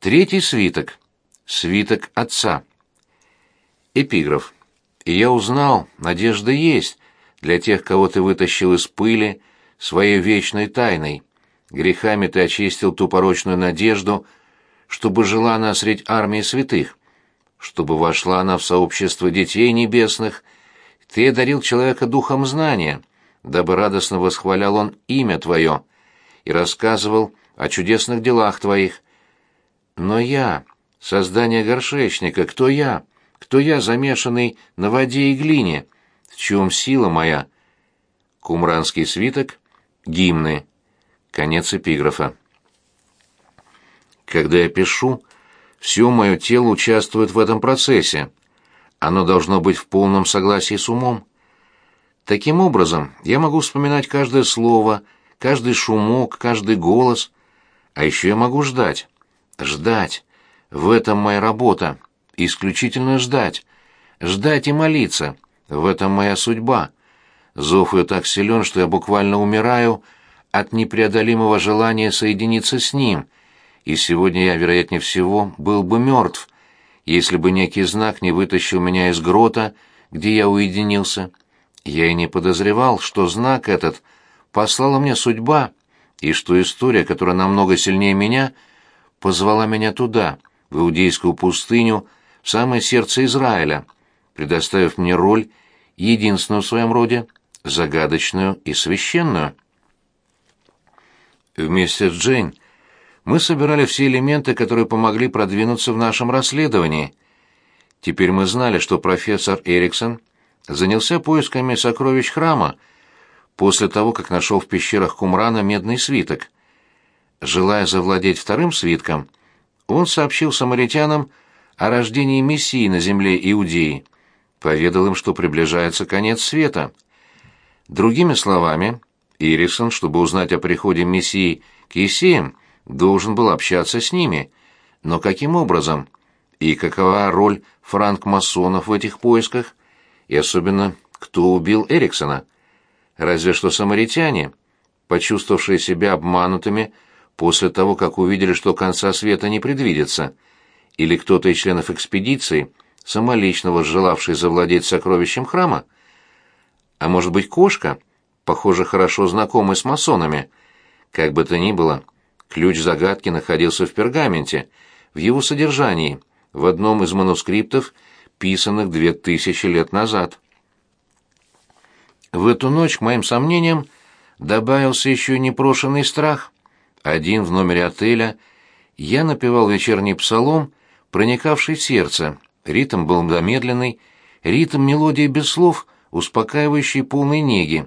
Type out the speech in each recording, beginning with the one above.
Третий свиток. Свиток отца. Эпиграф. «И я узнал, надежда есть для тех, кого ты вытащил из пыли своей вечной тайной. Грехами ты очистил ту порочную надежду, чтобы жила она средь армии святых, чтобы вошла она в сообщество детей небесных. Ты одарил человека духом знания, дабы радостно восхвалял он имя твое и рассказывал о чудесных делах твоих. Но я, создание горшечника, кто я? Кто я, замешанный на воде и глине? В чем сила моя? Кумранский свиток, гимны. Конец эпиграфа. Когда я пишу, все мое тело участвует в этом процессе. Оно должно быть в полном согласии с умом. Таким образом, я могу вспоминать каждое слово, каждый шумок, каждый голос, а еще я могу ждать. Ждать. В этом моя работа. Исключительно ждать. Ждать и молиться. В этом моя судьба. Зов ее так силен, что я буквально умираю от непреодолимого желания соединиться с ним, и сегодня я, вероятнее всего, был бы мертв, если бы некий знак не вытащил меня из грота, где я уединился. Я и не подозревал, что знак этот послала мне судьба, и что история, которая намного сильнее меня, позвала меня туда, в иудейскую пустыню, в самое сердце Израиля, предоставив мне роль, единственную в своем роде, загадочную и священную. Вместе с Джейн мы собирали все элементы, которые помогли продвинуться в нашем расследовании. Теперь мы знали, что профессор Эриксон занялся поисками сокровищ храма после того, как нашел в пещерах Кумрана медный свиток. Желая завладеть вторым свитком, он сообщил самаритянам о рождении Мессии на земле Иудеи, поведал им, что приближается конец света. Другими словами, Ирисон, чтобы узнать о приходе Мессии к Есеям, должен был общаться с ними. Но каким образом? И какова роль франк-масонов в этих поисках? И особенно, кто убил Эриксона? Разве что самаритяне, почувствовавшие себя обманутыми после того, как увидели, что конца света не предвидится, или кто-то из членов экспедиции, самолично возжелавший завладеть сокровищем храма? А может быть, кошка — похоже, хорошо знакомый с масонами. Как бы то ни было, ключ загадки находился в пергаменте, в его содержании, в одном из манускриптов, писанных две тысячи лет назад. В эту ночь к моим сомнениям добавился еще и непрошенный страх. Один в номере отеля я напевал вечерний псалом, проникавший в сердце. Ритм был замедленный, ритм мелодии без слов, успокаивающий полной неги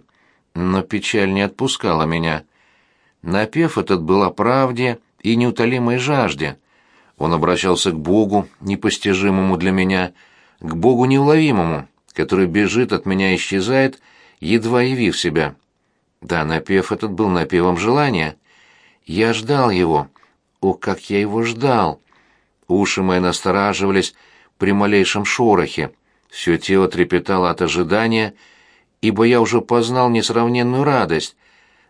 но печаль не отпускала меня. Напев этот был о правде и неутолимой жажде. Он обращался к Богу, непостижимому для меня, к Богу неуловимому, который бежит от меня и исчезает, едва явив себя. Да, напев этот был напевом желания. Я ждал его. О, как я его ждал! Уши мои настораживались при малейшем шорохе. Все тело трепетало от ожидания — ибо я уже познал несравненную радость.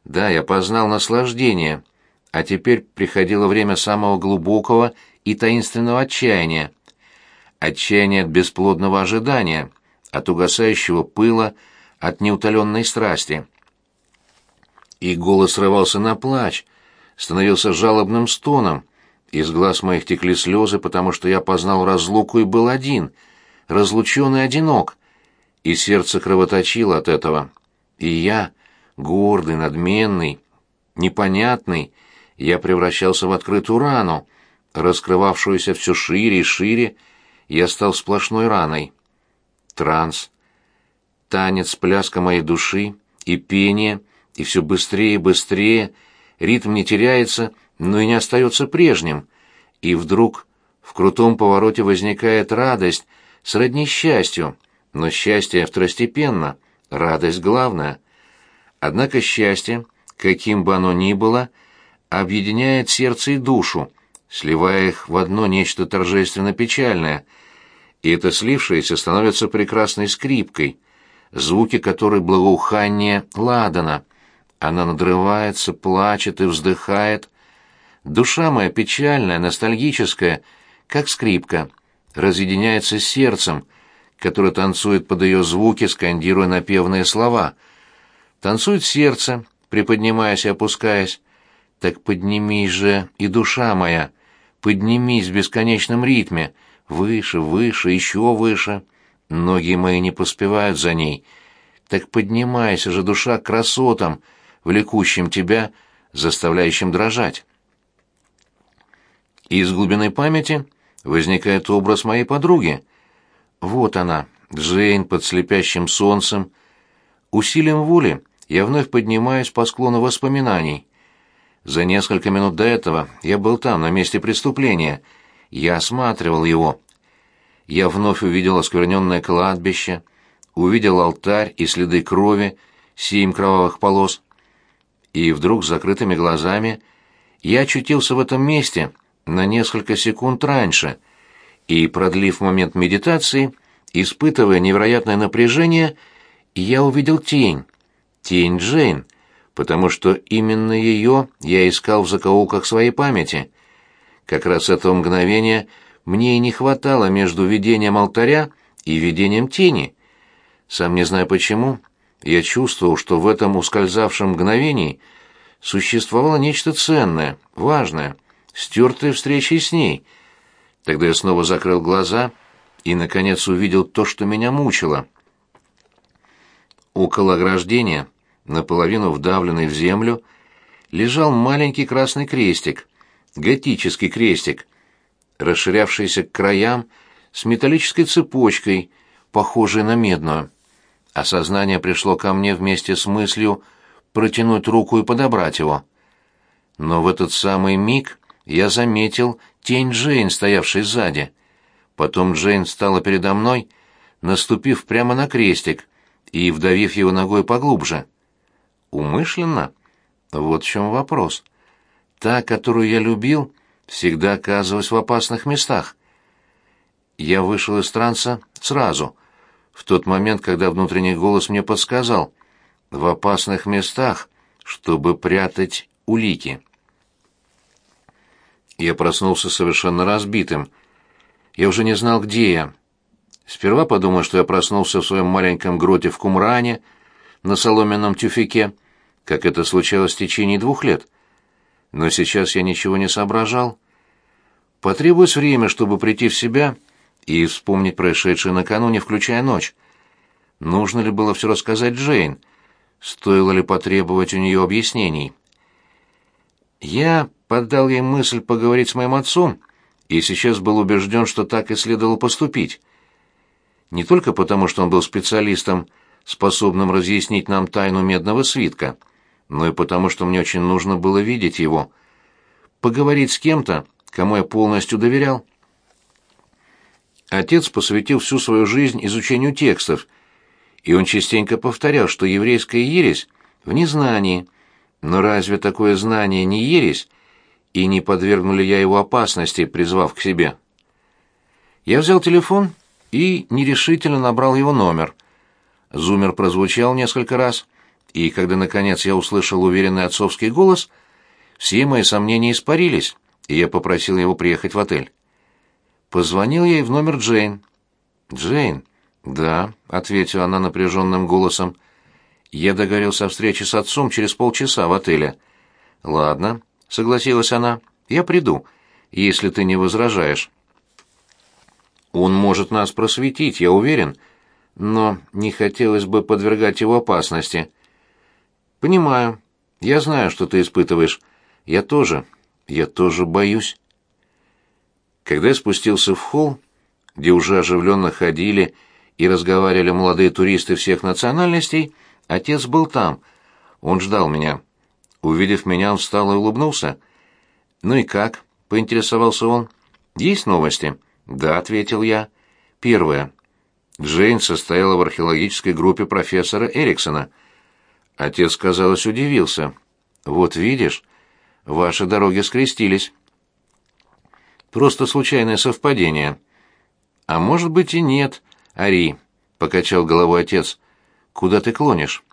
Да, я познал наслаждение, а теперь приходило время самого глубокого и таинственного отчаяния. Отчаяние от бесплодного ожидания, от угасающего пыла, от неутоленной страсти. И голос срывался на плач, становился жалобным стоном, из глаз моих текли слезы, потому что я познал разлуку и был один, разлученный одинок — и сердце кровоточило от этого. И я, гордый, надменный, непонятный, я превращался в открытую рану, раскрывавшуюся все шире и шире, я стал сплошной раной. Транс, танец, пляска моей души и пение, и все быстрее и быстрее, ритм не теряется, но и не остается прежним, и вдруг в крутом повороте возникает радость, сродни счастью, но счастье второстепенно, радость главная. Однако счастье, каким бы оно ни было, объединяет сердце и душу, сливая их в одно нечто торжественно-печальное, и это слившееся становится прекрасной скрипкой, звуки которой благоухание ладана. Она надрывается, плачет и вздыхает. Душа моя печальная, ностальгическая, как скрипка, разъединяется с сердцем, которое танцует под ее звуки, скандируя напевные слова. Танцует сердце, приподнимаясь и опускаясь. Так поднимись же и душа моя, поднимись в бесконечном ритме, выше, выше, еще выше. Ноги мои не поспевают за ней. Так поднимайся же, душа, к красотам, влекущим тебя, заставляющим дрожать. Из глубины памяти возникает образ моей подруги. Вот она, Джейн под слепящим солнцем. Усилием воли я вновь поднимаюсь по склону воспоминаний. За несколько минут до этого я был там, на месте преступления. Я осматривал его. Я вновь увидел оскверненное кладбище, увидел алтарь и следы крови, семь кровавых полос. И вдруг с закрытыми глазами я очутился в этом месте на несколько секунд раньше и, продлив момент медитации, испытывая невероятное напряжение, я увидел тень, тень Джейн, потому что именно ее я искал в закоулках своей памяти. Как раз этого мгновения мне и не хватало между видением алтаря и видением тени. Сам не знаю почему, я чувствовал, что в этом ускользавшем мгновении существовало нечто ценное, важное, стертое встречей с ней. Тогда я снова закрыл глаза и, наконец, увидел то, что меня мучило. Около ограждения наполовину вдавленный в землю, лежал маленький красный крестик, готический крестик, расширявшийся к краям с металлической цепочкой, похожей на медную. Осознание пришло ко мне вместе с мыслью протянуть руку и подобрать его. Но в этот самый миг я заметил тень Джейн, стоявшей сзади. Потом Джейн стала передо мной, наступив прямо на крестик и вдавив его ногой поглубже. Умышленно? Вот в чем вопрос. Та, которую я любил, всегда оказывалась в опасных местах. Я вышел из транса сразу, в тот момент, когда внутренний голос мне подсказал «в опасных местах, чтобы прятать улики». Я проснулся совершенно разбитым. Я уже не знал, где я. Сперва подумал, что я проснулся в своем маленьком гроте в Кумране, на соломенном тюфике, как это случалось в течение двух лет. Но сейчас я ничего не соображал. Потребуется время, чтобы прийти в себя и вспомнить происшедшее накануне, включая ночь. Нужно ли было все рассказать Джейн? Стоило ли потребовать у нее объяснений? Я поддал ей мысль поговорить с моим отцом, и сейчас был убежден, что так и следовало поступить. Не только потому, что он был специалистом, способным разъяснить нам тайну медного свитка — но и потому, что мне очень нужно было видеть его, поговорить с кем-то, кому я полностью доверял. Отец посвятил всю свою жизнь изучению текстов, и он частенько повторял, что еврейская ересь в незнании. Но разве такое знание не ересь, и не подвергну ли я его опасности, призвав к себе? Я взял телефон и нерешительно набрал его номер. Зумер прозвучал несколько раз, и когда, наконец, я услышал уверенный отцовский голос, все мои сомнения испарились, и я попросил его приехать в отель. Позвонил ей в номер Джейн. «Джейн?» «Да», — ответила она напряженным голосом. «Я договорился о встрече с отцом через полчаса в отеле». «Ладно», — согласилась она, — «я приду, если ты не возражаешь». «Он может нас просветить, я уверен, но не хотелось бы подвергать его опасности». «Понимаю. Я знаю, что ты испытываешь. Я тоже. Я тоже боюсь». Когда я спустился в холл, где уже оживленно ходили и разговаривали молодые туристы всех национальностей, отец был там. Он ждал меня. Увидев меня, он встал и улыбнулся. «Ну и как?» — поинтересовался он. «Есть новости?» «Да», — ответил я. «Первое. Джейн состояла в археологической группе профессора Эриксона — Отец, казалось, удивился. «Вот видишь, ваши дороги скрестились». «Просто случайное совпадение». «А может быть и нет, Ари», — покачал головой отец. «Куда ты клонишь?»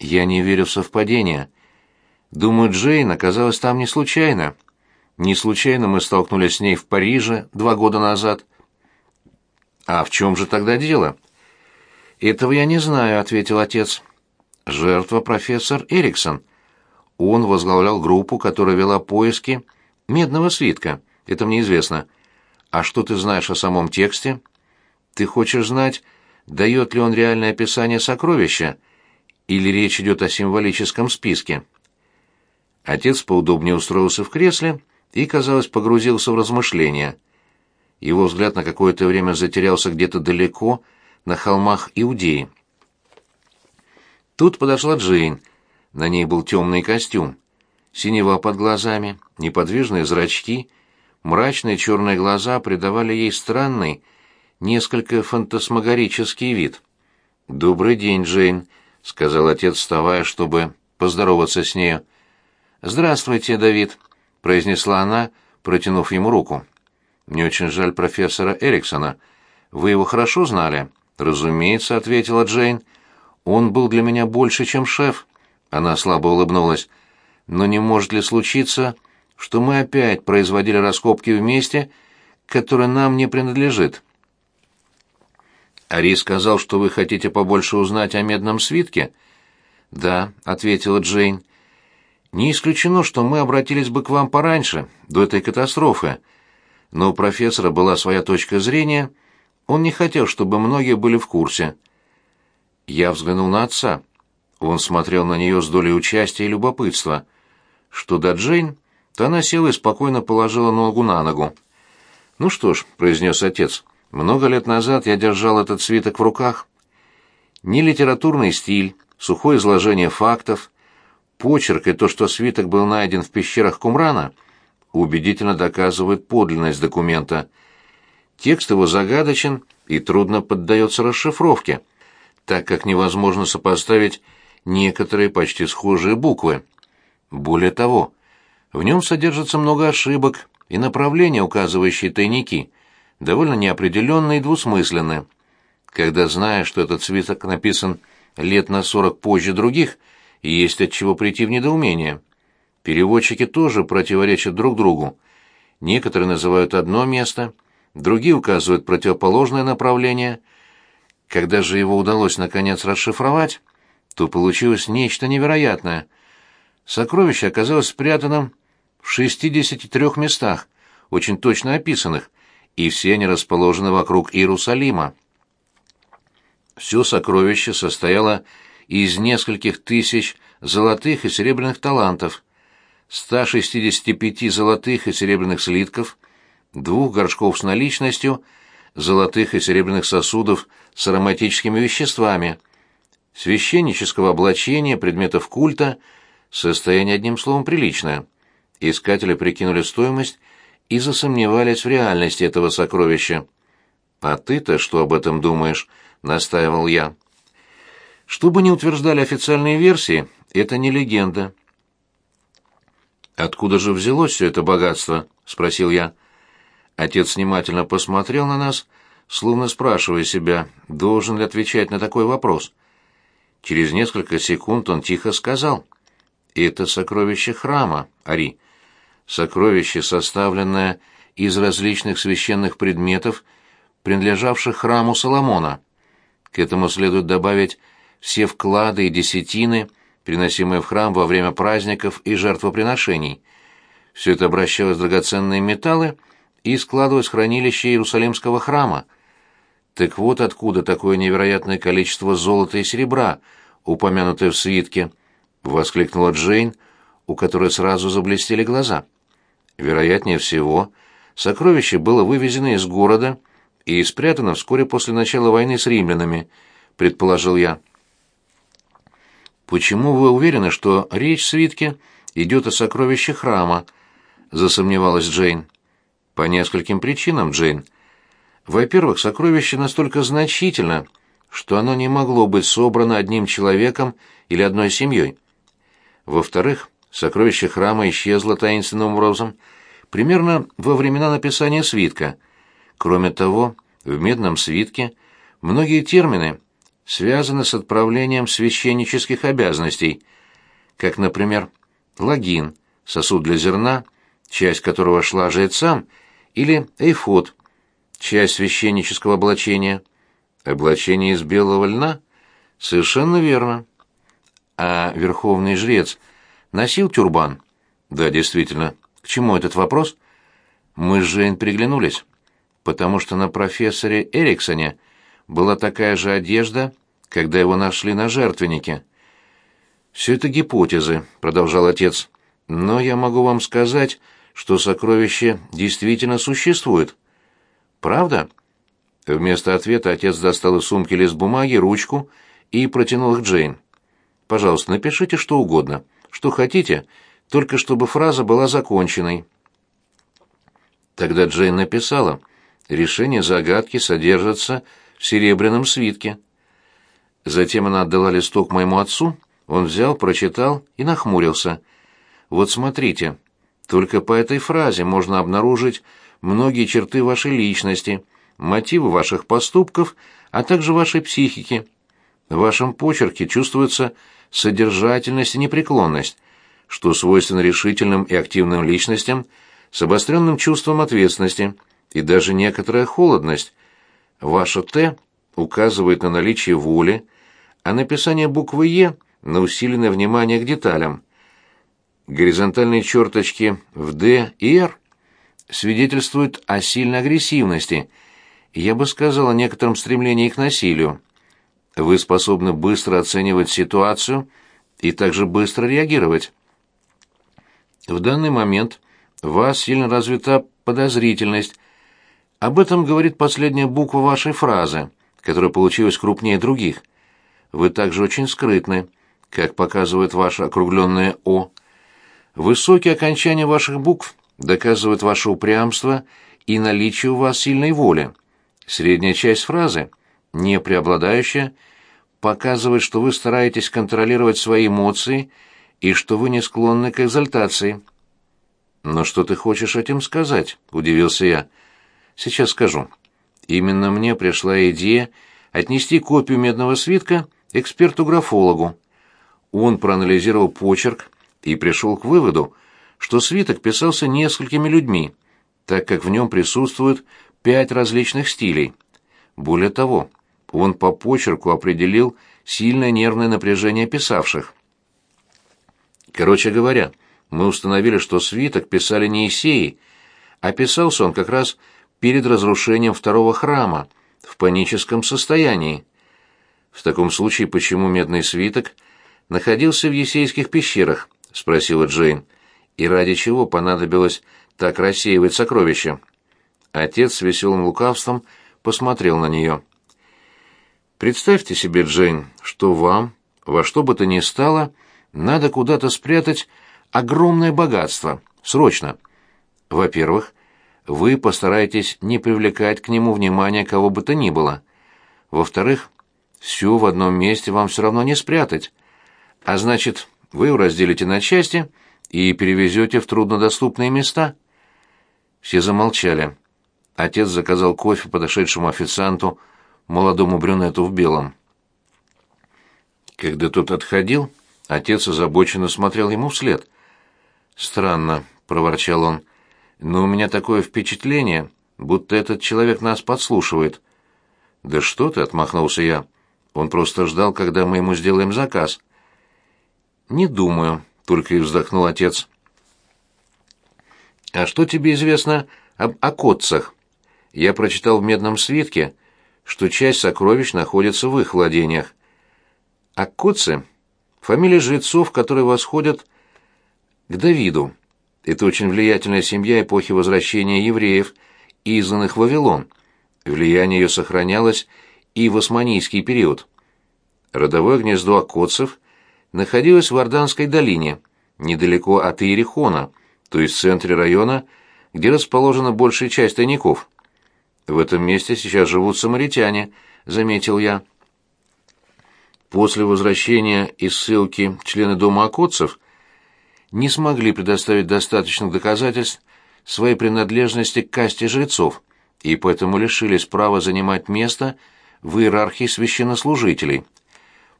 «Я не верю в совпадения. Думаю, Джейн оказалась там не случайно. Не случайно мы столкнулись с ней в Париже два года назад. А в чем же тогда дело? Этого я не знаю, ответил отец. Жертва профессор Эриксон. Он возглавлял группу, которая вела поиски медного свитка. Это мне известно. А что ты знаешь о самом тексте? Ты хочешь знать, дает ли он реальное описание сокровища, или речь идет о символическом списке? Отец поудобнее устроился в кресле и, казалось, погрузился в размышления. Его взгляд на какое-то время затерялся где-то далеко, на холмах Иудеи. Тут подошла Джейн. На ней был темный костюм. Синева под глазами, неподвижные зрачки, мрачные черные глаза придавали ей странный, несколько фантасмагорический вид. «Добрый день, Джейн», — сказал отец, вставая, чтобы поздороваться с нею. «Здравствуйте, Давид», — произнесла она, протянув ему руку. «Мне очень жаль профессора Эриксона. Вы его хорошо знали?» «Разумеется», — ответила Джейн. «Он был для меня больше, чем шеф». Она слабо улыбнулась. «Но не может ли случиться, что мы опять производили раскопки вместе, которые нам не принадлежит?» «Ари сказал, что вы хотите побольше узнать о медном свитке?» «Да», — ответила Джейн. «Не исключено, что мы обратились бы к вам пораньше, до этой катастрофы. Но у профессора была своя точка зрения — он не хотел, чтобы многие были в курсе. Я взглянул на отца. Он смотрел на нее с долей участия и любопытства. Что до Джейн, то она села и спокойно положила ногу на ногу. «Ну что ж», — произнес отец, — «много лет назад я держал этот свиток в руках. Ни литературный стиль, сухое изложение фактов, почерк и то, что свиток был найден в пещерах Кумрана, убедительно доказывают подлинность документа — Текст его загадочен и трудно поддается расшифровке, так как невозможно сопоставить некоторые почти схожие буквы. Более того, в нем содержится много ошибок и направления, указывающие тайники, довольно неопределенные и двусмысленные. Когда знаешь, что этот свиток написан лет на сорок позже других, есть от чего прийти в недоумение. Переводчики тоже противоречат друг другу. Некоторые называют одно место, другие указывают противоположное направление. Когда же его удалось наконец расшифровать, то получилось нечто невероятное. Сокровище оказалось спрятанным в 63 местах, очень точно описанных, и все они расположены вокруг Иерусалима. Все сокровище состояло из нескольких тысяч золотых и серебряных талантов, 165 золотых и серебряных слитков, двух горшков с наличностью, золотых и серебряных сосудов с ароматическими веществами, священнического облачения, предметов культа, состояние одним словом приличное. Искатели прикинули стоимость и засомневались в реальности этого сокровища. «А ты-то что об этом думаешь?» — настаивал я. Что бы ни утверждали официальные версии, это не легенда. «Откуда же взялось все это богатство?» — спросил я. Отец внимательно посмотрел на нас, словно спрашивая себя, должен ли отвечать на такой вопрос. Через несколько секунд он тихо сказал, «Это сокровище храма, Ари. Сокровище, составленное из различных священных предметов, принадлежавших храму Соломона. К этому следует добавить все вклады и десятины, приносимые в храм во время праздников и жертвоприношений. Все это обращалось в драгоценные металлы, и складывалось в хранилище Иерусалимского храма. Так вот откуда такое невероятное количество золота и серебра, упомянутое в свитке, воскликнула Джейн, у которой сразу заблестели глаза. Вероятнее всего, сокровище было вывезено из города и спрятано вскоре после начала войны с римлянами, предположил я. Почему вы уверены, что речь в свитке идет о сокровище храма? засомневалась Джейн. По нескольким причинам, Джейн. Во-первых, сокровище настолько значительно, что оно не могло быть собрано одним человеком или одной семьей. Во-вторых, сокровище храма исчезло таинственным образом примерно во времена написания свитка. Кроме того, в медном свитке многие термины связаны с отправлением священнических обязанностей, как, например, лагин, сосуд для зерна, часть которого шла жрецам, или эйфод, часть священнического облачения. Облачение из белого льна? Совершенно верно. А верховный жрец носил тюрбан? Да, действительно. К чему этот вопрос? Мы с Жейн приглянулись, потому что на профессоре Эриксоне была такая же одежда, когда его нашли на жертвеннике. «Все это гипотезы», — продолжал отец. «Но я могу вам сказать, что сокровище действительно существует». «Правда?» Вместо ответа отец достал из сумки лист бумаги, ручку и протянул их Джейн. «Пожалуйста, напишите что угодно, что хотите, только чтобы фраза была законченной». Тогда Джейн написала, «Решение загадки содержится в серебряном свитке». Затем она отдала листок моему отцу, он взял, прочитал и нахмурился. «Вот смотрите, только по этой фразе можно обнаружить многие черты вашей личности, мотивы ваших поступков, а также вашей психики. В вашем почерке чувствуется содержательность и непреклонность, что свойственно решительным и активным личностям с обостренным чувством ответственности и даже некоторая холодность. Ваше «Т» указывает на наличие воли, а написание буквы «Е» на усиленное внимание к деталям. Горизонтальные черточки в «Д» и «Р» свидетельствуют о сильной агрессивности, я бы сказал, о некотором стремлении к насилию. Вы способны быстро оценивать ситуацию и также быстро реагировать. В данный момент у вас сильно развита подозрительность. Об этом говорит последняя буква вашей фразы, которая получилась крупнее других – вы также очень скрытны, как показывает ваше округленное «О». Высокие окончания ваших букв доказывают ваше упрямство и наличие у вас сильной воли. Средняя часть фразы, не преобладающая, показывает, что вы стараетесь контролировать свои эмоции и что вы не склонны к экзальтации. «Но что ты хочешь этим сказать?» — удивился я. «Сейчас скажу. Именно мне пришла идея отнести копию медного свитка эксперту-графологу. Он проанализировал почерк и пришел к выводу, что свиток писался несколькими людьми, так как в нем присутствуют пять различных стилей. Более того, он по почерку определил сильное нервное напряжение писавших. Короче говоря, мы установили, что свиток писали не Исеи, а писался он как раз перед разрушением второго храма, в паническом состоянии. В таком случае, почему медный свиток находился в Есейских пещерах? спросила Джейн. И ради чего понадобилось так рассеивать сокровища? Отец с веселым лукавством посмотрел на нее. Представьте себе, Джейн, что вам, во что бы то ни стало, надо куда-то спрятать огромное богатство, срочно. Во-первых, вы постараетесь не привлекать к нему внимания кого бы то ни было. Во-вторых, все в одном месте вам все равно не спрятать. А значит, вы его разделите на части и перевезете в труднодоступные места. Все замолчали. Отец заказал кофе подошедшему официанту, молодому брюнету в белом. Когда тот отходил, отец озабоченно смотрел ему вслед. «Странно», — проворчал он, — «но у меня такое впечатление, будто этот человек нас подслушивает». «Да что ты», — отмахнулся я, он просто ждал, когда мы ему сделаем заказ. Не думаю, только и вздохнул отец. А что тебе известно об окотцах? Я прочитал в медном свитке, что часть сокровищ находится в их владениях. Окотцы — фамилия жрецов, которые восходят к Давиду. Это очень влиятельная семья эпохи возвращения евреев, изгнанных в Вавилон. Влияние ее сохранялось и в османийский период. Родовое гнездо Акоцев находилось в Орданской долине, недалеко от Иерихона, то есть в центре района, где расположена большая часть тайников. В этом месте сейчас живут самаритяне, заметил я. После возвращения из ссылки члены дома Акоцев не смогли предоставить достаточных доказательств своей принадлежности к касте жрецов и поэтому лишились права занимать место в иерархии священнослужителей.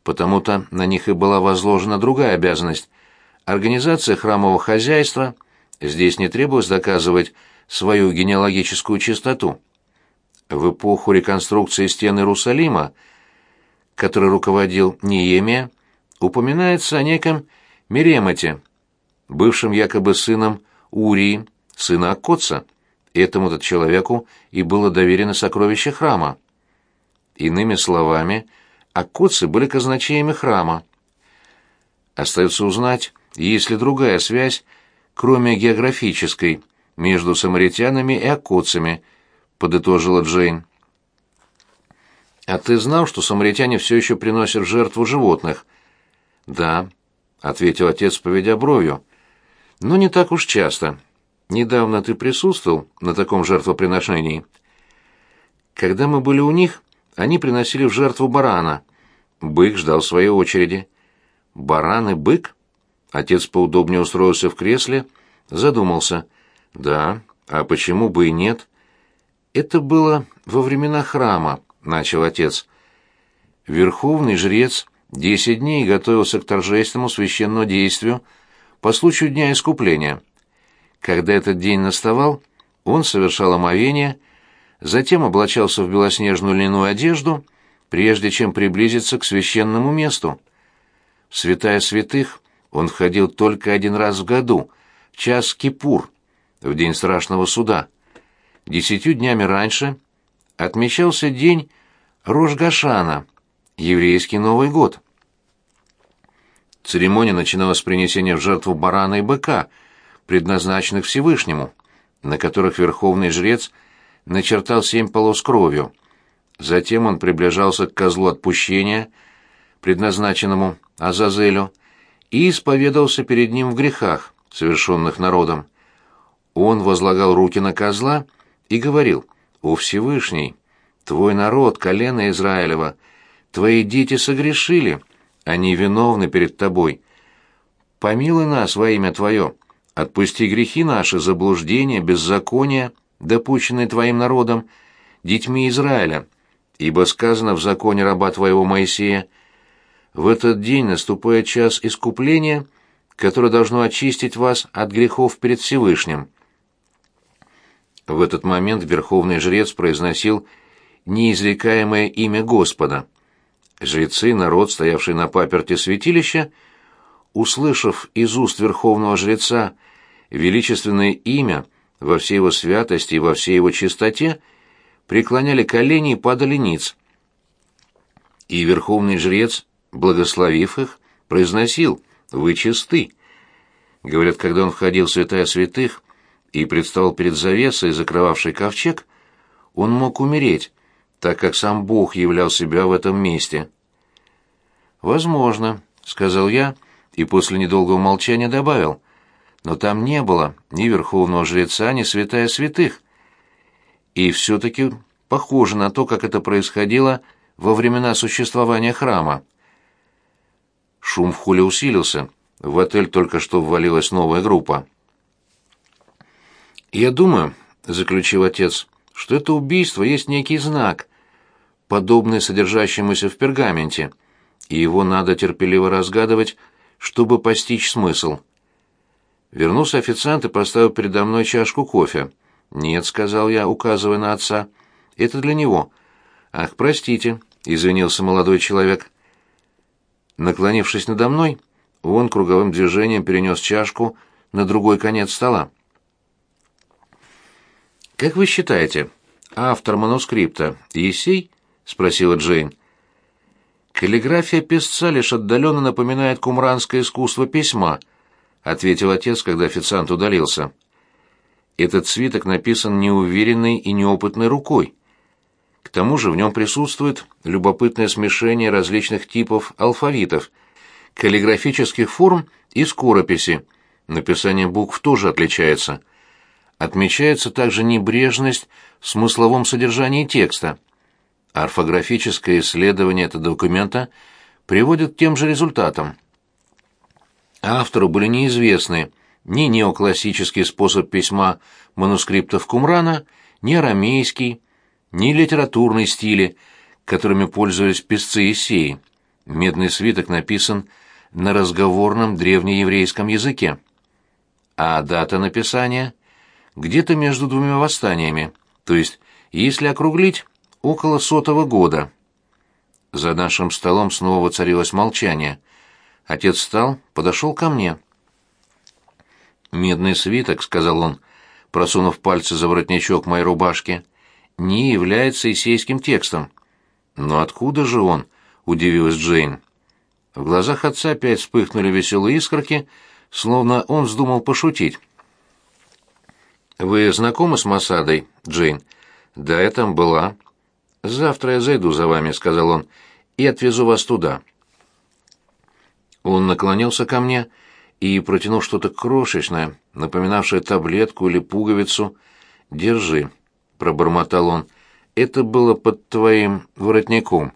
Потому-то на них и была возложена другая обязанность – организация храмового хозяйства, Здесь не требовалось доказывать свою генеалогическую чистоту. В эпоху реконструкции стен Иерусалима, которой руководил Ниемия, упоминается о неком Меремате, бывшем якобы сыном Урии, сына Аккоца. Этому-то человеку и было доверено сокровище храма. Иными словами, Аккоцы были казначеями храма. Остается узнать, есть ли другая связь, кроме географической, между самаритянами и аккоцами, подытожила Джейн. А ты знал, что самаритяне все еще приносят жертву животных? Да, ответил отец, поведя бровью. Но не так уж часто. Недавно ты присутствовал на таком жертвоприношении. Когда мы были у них, они приносили в жертву барана. Бык ждал своей очереди. Баран и бык? Отец поудобнее устроился в кресле, задумался. Да, а почему бы и нет? Это было во времена храма, начал отец. Верховный жрец десять дней готовился к торжественному священному действию по случаю Дня Искупления. Когда этот день наставал, он совершал омовение, затем облачался в белоснежную льняную одежду, прежде чем приблизиться к священному месту. В святая святых он входил только один раз в году, час Кипур, в день страшного суда. Десятью днями раньше отмечался день Рожгашана, еврейский Новый год. Церемония начиналась с принесения в жертву барана и быка, предназначенных Всевышнему, на которых верховный жрец начертал семь полос кровью. Затем он приближался к козлу отпущения, предназначенному Азазелю, и исповедовался перед ним в грехах, совершенных народом. Он возлагал руки на козла и говорил, «О Всевышний, твой народ, колено Израилева, твои дети согрешили, они виновны перед тобой. Помилуй нас во имя твое, отпусти грехи наши, заблуждения, беззакония, допущенные твоим народом, детьми Израиля, ибо сказано в законе раба твоего Моисея, в этот день наступает час искупления, которое должно очистить вас от грехов перед Всевышним. В этот момент верховный жрец произносил неизрекаемое имя Господа. Жрецы, народ, стоявший на паперте святилища, услышав из уст верховного жреца величественное имя во всей его святости и во всей его чистоте, преклоняли колени и падали ниц. И верховный жрец благословив их, произносил «Вы чисты». Говорят, когда он входил в святая святых и предстал перед завесой, закрывавшей ковчег, он мог умереть, так как сам Бог являл себя в этом месте. «Возможно», — сказал я, и после недолгого молчания добавил, «но там не было ни верховного жреца, ни святая святых. И все-таки похоже на то, как это происходило во времена существования храма. Шум в холле усилился. В отель только что ввалилась новая группа. «Я думаю», — заключил отец, — «что это убийство есть некий знак, подобный содержащемуся в пергаменте, и его надо терпеливо разгадывать, чтобы постичь смысл». Вернулся официант и поставил передо мной чашку кофе. «Нет», — сказал я, указывая на отца, — «это для него». «Ах, простите», — извинился молодой человек. Наклонившись надо мной, он круговым движением перенес чашку на другой конец стола. «Как вы считаете, автор манускрипта Есей?» — спросила Джейн. «Каллиграфия писца лишь отдаленно напоминает кумранское искусство письма», — ответил отец, когда официант удалился. «Этот свиток написан неуверенной и неопытной рукой. К тому же в нем присутствует любопытное смешение различных типов алфавитов, каллиграфических форм и скорописи. Написание букв тоже отличается. Отмечается также небрежность в смысловом содержании текста. Орфографическое исследование этого документа приводит к тем же результатам. Автору были неизвестны ни неоклассический способ письма манускриптов Кумрана, ни арамейский, ни литературные стили, которыми пользовались писцы Исеи. Медный свиток написан на разговорном древнееврейском языке. А дата написания? Где-то между двумя восстаниями, то есть, если округлить, около сотого года. За нашим столом снова воцарилось молчание. Отец встал, подошел ко мне. «Медный свиток», — сказал он, просунув пальцы за воротничок моей рубашки, — «не является исейским текстом». «Но откуда же он?» — удивилась Джейн. В глазах отца опять вспыхнули веселые искорки, словно он вздумал пошутить. «Вы знакомы с Масадой, Джейн?» «Да, я там была». «Завтра я зайду за вами», — сказал он, — «и отвезу вас туда». Он наклонился ко мне и протянул что-то крошечное, напоминавшее таблетку или пуговицу. «Держи», — пробормотал он, — «это было под твоим воротником».